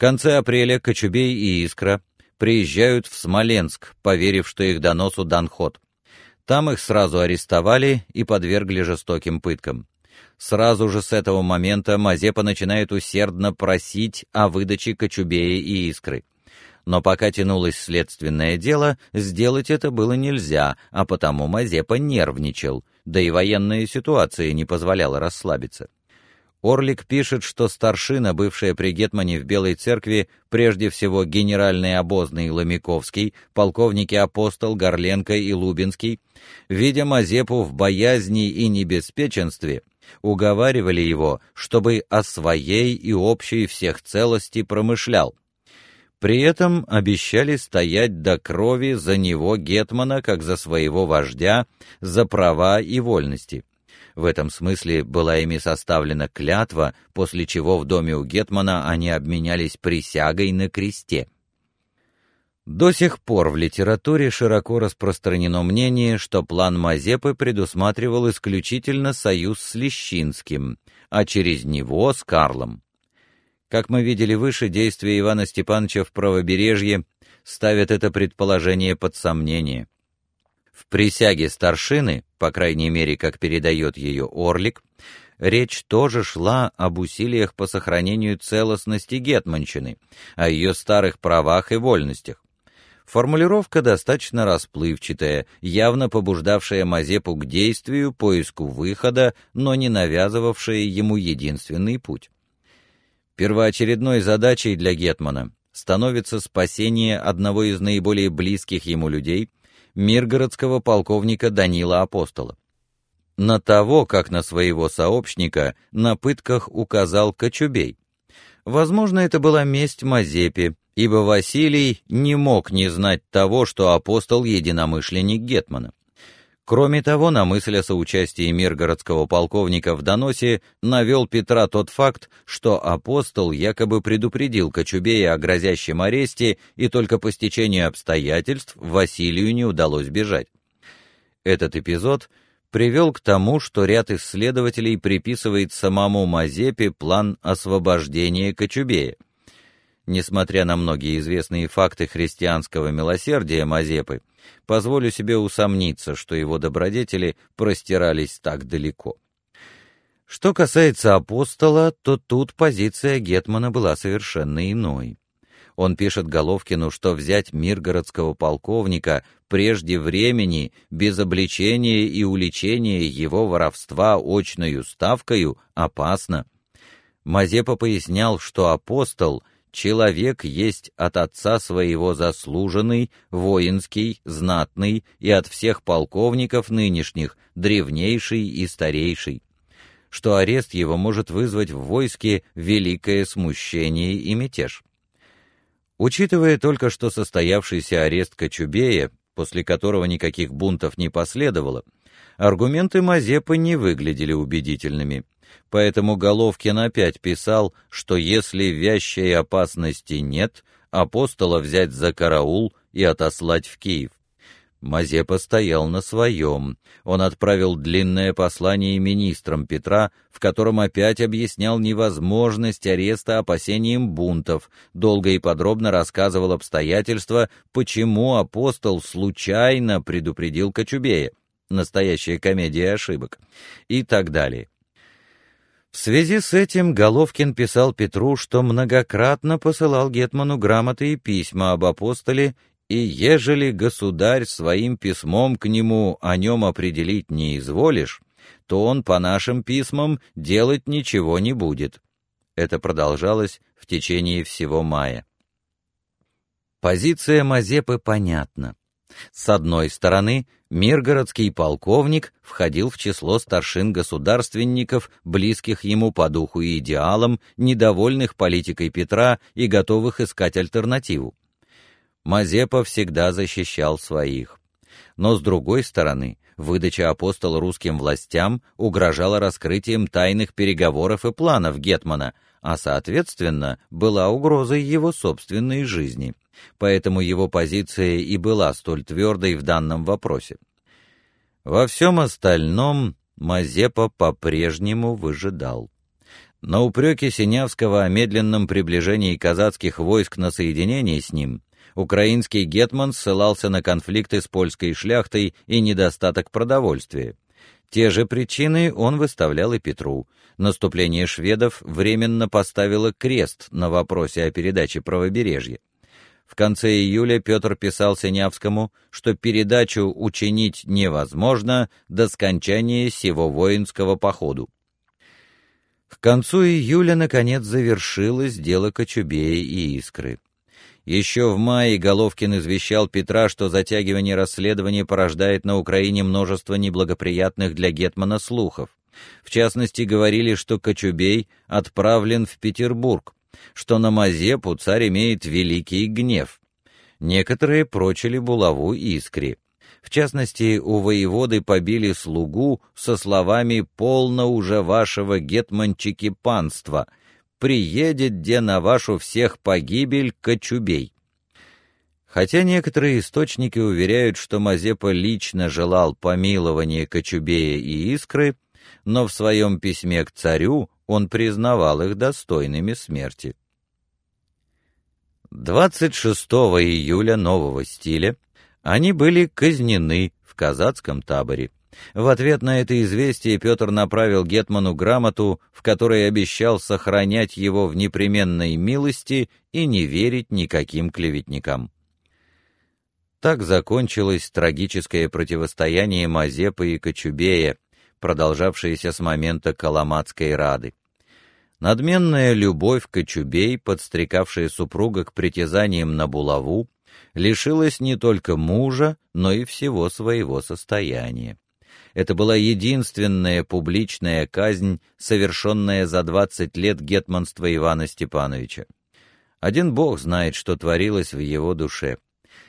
конце апреля Кочубей и Искра приезжают в Смоленск, поверив, что их доносу дан ход. Там их сразу арестовали и подвергли жестоким пыткам. Сразу же с этого момента Мазепа начинает усердно просить о выдаче Кочубея и Искры. Но пока тянулось следственное дело, сделать это было нельзя, а потому Мазепа нервничал, да и военная ситуация не позволяла расслабиться. Орлик пишет, что старшина, бывшая при гетмане в Белой церкви, прежде всего генеральный обозный Ломиковский, полковники Апостол, Горленко и Лубинский, видя Мазепу в боязни и небеспеченстве, уговаривали его, чтобы о своей и общей всех целости промышлял. При этом обещали стоять до крови за него гетмана, как за своего вождя, за права и вольности. В этом смысле была ими составлена клятва, после чего в доме у гетмана они обменялись присягой на кресте. До сих пор в литературе широко распространено мнение, что план Мазепы предусматривал исключительно союз с Лещинским, а через него с Карлом. Как мы видели выше, действия Ивана Степановича в правобережье ставят это предположение под сомнение. В присяге старшины, по крайней мере, как передает ее Орлик, речь тоже шла об усилиях по сохранению целостности гетманщины, о ее старых правах и вольностях. Формулировка достаточно расплывчатая, явно побуждавшая Мазепу к действию, поиску выхода, но не навязывавшая ему единственный путь. Первоочередной задачей для гетмана становится спасение одного из наиболее близких ему людей, миргородского полковника Данила Апостола. На того, как на своего сообщника, на пытках указал Кочубей. Возможно, это была месть Мазепе, ибо Василий не мог не знать того, что апостол единомышленник гетмана. Кроме того, на мысль о соучастии миргородского полковника в доносе навел Петра тот факт, что апостол якобы предупредил Кочубея о грозящем аресте, и только по стечению обстоятельств Василию не удалось бежать. Этот эпизод привел к тому, что ряд исследователей приписывает самому Мазепе план освобождения Кочубея. Несмотря на многие известные факты христианского милосердия Мазепы, позволю себе усомниться, что его добродетели простирались так далеко. Что касается апостола, то тут позиция гетмана была совершенно иной. Он пишет Головкину, что взять миргородского полковника прежде времени, без обличения и уличения его воровства очною ставкою, опасно. Мазепа пояснял, что апостол человек есть от отца своего заслуженный, воинский, знатный и от всех полковников нынешних древнейший и старейший, что арест его может вызвать в войске великое смущение и мятеж. Учитывая только что состоявшийся арест Кочубея, после которого никаких бунтов не последовало, аргументы Мазепы не выглядели убедительными – поэтому Головкин опять писал, что если вящей опасности нет, апостола взять за караул и отослать в Киев. Мазепа стоял на своем. Он отправил длинное послание министрам Петра, в котором опять объяснял невозможность ареста опасением бунтов, долго и подробно рассказывал обстоятельства, почему апостол случайно предупредил Кочубея. Настоящая комедия ошибок. И так далее. В связи с этим Головкин писал Петру, что многократно посылал гетману грамоты и письма об апостоле, и ежели государь своим письмом к нему о нем определить не изволишь, то он по нашим письмам делать ничего не будет. Это продолжалось в течение всего мая. Позиция Мазепы понятна. С одной стороны, Миргородский полковник входил в число старшин-государственников, близких ему по духу и идеалам, недовольных политикой Петра и готовых искать альтернативу. Мазепа всегда защищал своих. Но с другой стороны, выдача апостола русским властям угрожала раскрытием тайных переговоров и планов гетмана, а соответственно, была угрозой его собственной жизни поэтому его позиция и была столь твердой в данном вопросе. Во всем остальном Мазепа по-прежнему выжидал. На упреки Синявского о медленном приближении казацких войск на соединение с ним украинский гетман ссылался на конфликты с польской шляхтой и недостаток продовольствия. Те же причины он выставлял и Петру. Наступление шведов временно поставило крест на вопросе о передаче правобережья. В конце июля Петр писал Синявскому, что передачу учинить невозможно до скончания сего воинского походу. К концу июля наконец завершилось дело Кочубея и Искры. Еще в мае Головкин извещал Петра, что затягивание расследования порождает на Украине множество неблагоприятных для гетмана слухов. В частности, говорили, что Кочубей отправлен в Петербург, что на Мазепу царь имеет великий гнев. Некоторые прочили булаву Искре. В частности, у воеводы побили слугу со словами «полно уже вашего гетманчики панства», приедет где на вашу всех погибель Кочубей. Хотя некоторые источники уверяют, что Мазепа лично желал помилования Кочубея и Искры, но в своем письме к царю он признавал их достойными смерти. 26 июля нового стиля они были казнены в казацком таборе. В ответ на это известие Петр направил гетману грамоту, в которой обещал сохранять его в непременной милости и не верить никаким клеветникам. Так закончилось трагическое противостояние Мазепы и Кочубея, продолжавшееся с момента Коломатской Рады. Надменная любовь Кочубей, подстрекавшая супруга к притязаниям на булаву, лишилась не только мужа, но и всего своего состояния. Это была единственная публичная казнь, совершенная за 20 лет гетманства Ивана Степановича. Один бог знает, что творилось в его душе.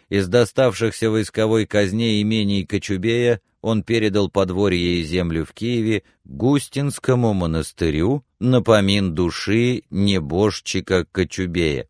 Из доставшихся войсковой казне имений Кочубея он передал подворье и землю в Киеве Густинскому монастырю на помин души небожчика Кочубея.